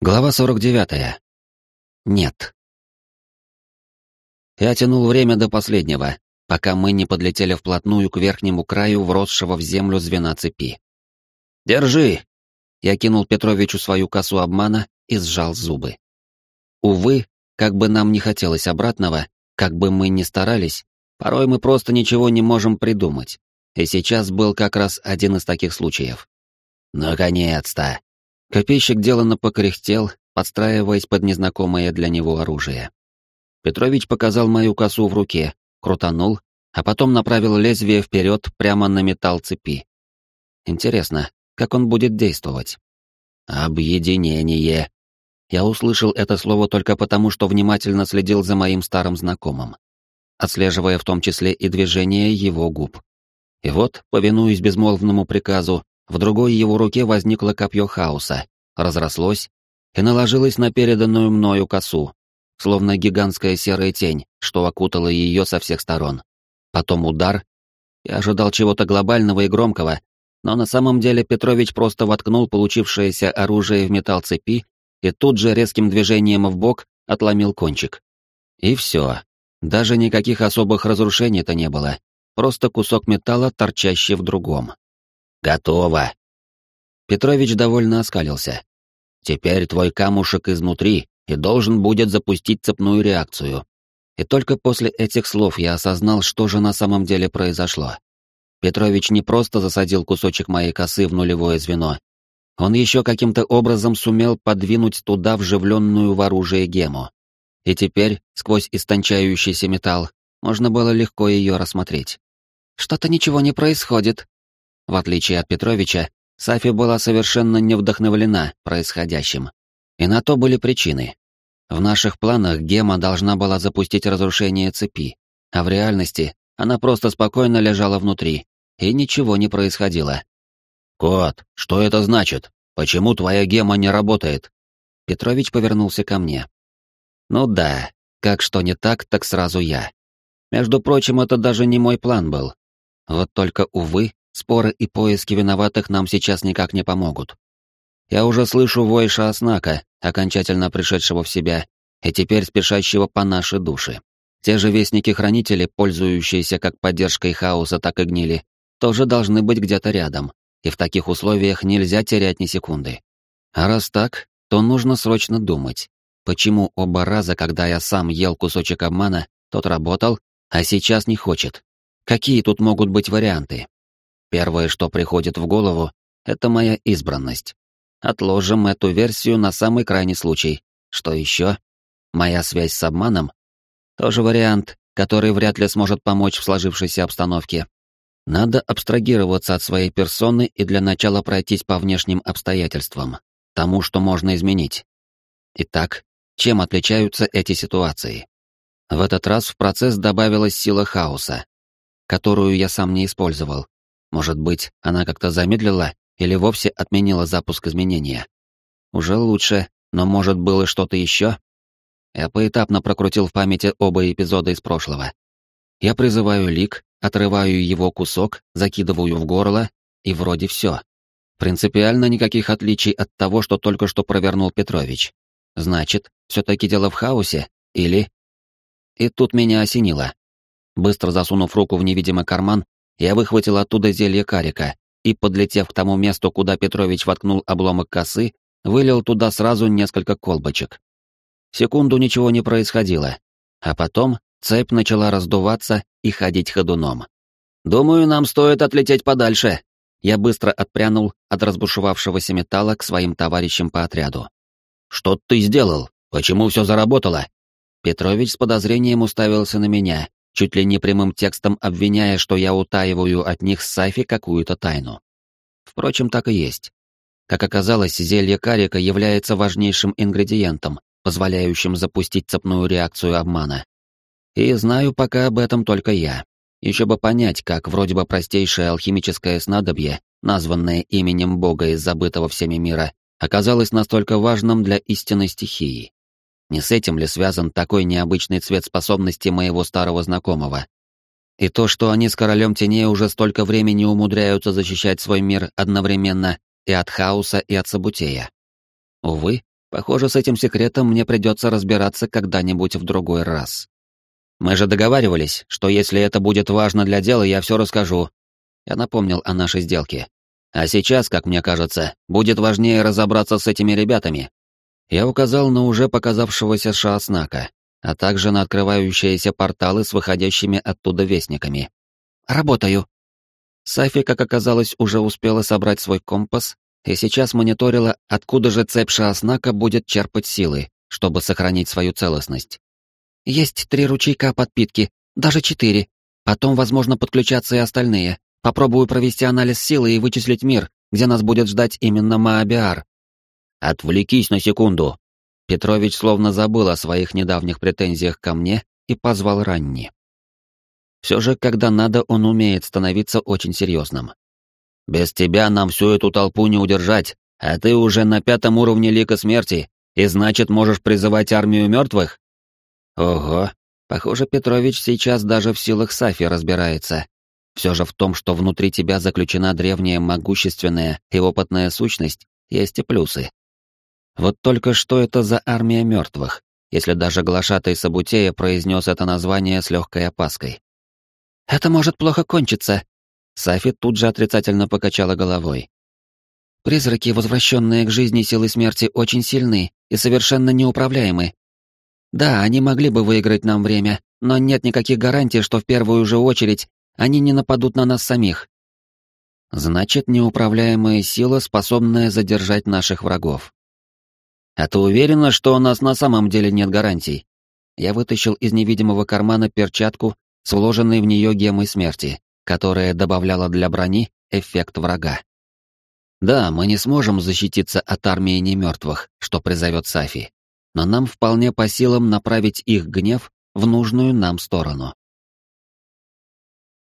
Глава 49. Нет. Я тянул время до последнего, пока мы не подлетели вплотную к верхнему краю вросшего в землю звена цепи. «Держи!» Я кинул Петровичу свою косу обмана и сжал зубы. Увы, как бы нам не хотелось обратного, как бы мы ни старались, порой мы просто ничего не можем придумать. И сейчас был как раз один из таких случаев. «Наконец-то!» Копейщик деланно покряхтел, подстраиваясь под незнакомое для него оружие. Петрович показал мою косу в руке, крутанул, а потом направил лезвие вперед прямо на металл цепи. Интересно, как он будет действовать? «Объединение!» Я услышал это слово только потому, что внимательно следил за моим старым знакомым, отслеживая в том числе и движение его губ. И вот, повинуясь безмолвному приказу, в другой его руке возникло копье хаоса, разрослось и наложилось на переданную мною косу, словно гигантская серая тень, что окутала ее со всех сторон. Потом удар. Я ожидал чего-то глобального и громкого, но на самом деле Петрович просто воткнул получившееся оружие в металл цепи и тут же резким движением в бок отломил кончик. И все. Даже никаких особых разрушений-то не было. Просто кусок металла, торчащий в другом. Готово. Петрович довольно оскалился. Теперь твой камушек изнутри и должен будет запустить цепную реакцию. И только после этих слов я осознал, что же на самом деле произошло. Петрович не просто засадил кусочек моей косы в нулевое звено. Он еще каким-то образом сумел подвинуть туда вживленную в оружие гему. И теперь, сквозь истончающийся металл, можно было легко ее рассмотреть. «Что-то ничего не происходит», в отличие от Петровича, Сафи была совершенно не вдохновлена происходящим. И на то были причины. В наших планах Гема должна была запустить разрушение цепи, а в реальности она просто спокойно лежала внутри, и ничего не происходило. «Кот, что это значит? Почему твоя Гема не работает?» Петрович повернулся ко мне. «Ну да, как что не так, так сразу я. Между прочим, это даже не мой план был. Вот только, увы, Споры и поиски виноватых нам сейчас никак не помогут. Я уже слышу вой Шаоснака, окончательно пришедшего в себя, и теперь спешащего по нашей душе. Те же вестники-хранители, пользующиеся как поддержкой хаоса, так и гнили, тоже должны быть где-то рядом, и в таких условиях нельзя терять ни секунды. А раз так, то нужно срочно думать, почему оба раза, когда я сам ел кусочек обмана, тот работал, а сейчас не хочет. Какие тут могут быть варианты? Первое, что приходит в голову, это моя избранность. Отложим эту версию на самый крайний случай. Что еще? Моя связь с обманом? Тоже вариант, который вряд ли сможет помочь в сложившейся обстановке. Надо абстрагироваться от своей персоны и для начала пройтись по внешним обстоятельствам, тому, что можно изменить. Итак, чем отличаются эти ситуации? В этот раз в процесс добавилась сила хаоса, которую я сам не использовал, может быть, она как-то замедлила или вовсе отменила запуск изменения. Уже лучше, но может было что-то еще? Я поэтапно прокрутил в памяти оба эпизода из прошлого. Я призываю лик, отрываю его кусок, закидываю в горло, и вроде все. Принципиально никаких отличий от того, что только что провернул Петрович. Значит, все-таки дело в хаосе, или... И тут меня осенило. Быстро засунув руку в невидимый карман, я выхватил оттуда зелье карика и, подлетев к тому месту, куда Петрович воткнул обломок косы, вылил туда сразу несколько колбочек. Секунду ничего не происходило, а потом цепь начала раздуваться и ходить ходуном. «Думаю, нам стоит отлететь подальше». Я быстро отпрянул от разбушевавшегося металла к своим товарищам по отряду. «Что ты сделал? Почему все заработало?» Петрович с подозрением уставился на меня, чуть ли не прямым текстом обвиняя, что я утаиваю от них с Сафи какую-то тайну. Впрочем, так и есть. Как оказалось, зелье карика является важнейшим ингредиентом, позволяющим запустить цепную реакцию обмана. И знаю пока об этом только я. Еще бы понять, как вроде бы простейшее алхимическое снадобье, названное именем бога из забытого всеми мира, оказалось настолько важным для истинной стихии. Не с этим ли связан такой необычный цвет способности моего старого знакомого? И то, что они с королем теней уже столько времени умудряются защищать свой мир одновременно и от хаоса, и от собутея. Увы, Похоже, с этим секретом мне придется разбираться когда-нибудь в другой раз. Мы же договаривались, что если это будет важно для дела, я все расскажу. Я напомнил о нашей сделке. А сейчас, как мне кажется, будет важнее разобраться с этими ребятами. Я указал на уже показавшегося Шааснака, а также на открывающиеся порталы с выходящими оттуда вестниками. «Работаю». Сафи, как оказалось, уже успела собрать свой компас и сейчас мониторила, откуда же цепь Шааснака будет черпать силы, чтобы сохранить свою целостность. «Есть три ручейка подпитки, даже четыре. Потом, возможно, подключаться и остальные. Попробую провести анализ силы и вычислить мир, где нас будет ждать именно Маабиар». «Отвлекись на секунду», Петрович словно забыл о своих недавних претензиях ко мне и позвал Ранни. Все же, когда надо, он умеет становиться очень серьезным. «Без тебя нам всю эту толпу не удержать, а ты уже на пятом уровне лика смерти, и значит можешь призывать армию мертвых?» Ого, похоже, Петрович сейчас даже в силах Сафи разбирается. Все же в том, что внутри тебя заключена древняя могущественная и опытная сущность, есть и плюсы. Вот только что это за армия мертвых, если даже глашатай Сабутея произнес это название с легкой опаской. «Это может плохо кончиться», — Сафи тут же отрицательно покачала головой. «Призраки, возвращенные к жизни силы смерти, очень сильны и совершенно неуправляемы. Да, они могли бы выиграть нам время, но нет никаких гарантий, что в первую же очередь они не нападут на нас самих. Значит, неуправляемая сила, способная задержать наших врагов. «А ты уверена, что у нас на самом деле нет гарантий?» Я вытащил из невидимого кармана перчатку с вложенной в нее гемой смерти, которая добавляла для брони эффект врага. Да, мы не сможем защититься от армии немертвых, что призовет Сафи, но нам вполне по силам направить их гнев в нужную нам сторону.